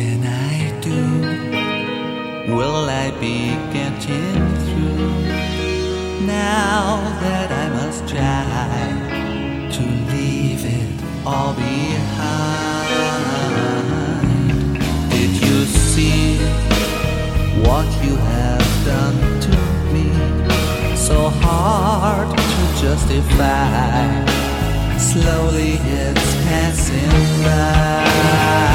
Can I do? Will I be getting through? Now that I must try to leave it all behind. Did you see what you have done to me? So hard to justify. Slowly it's passing by.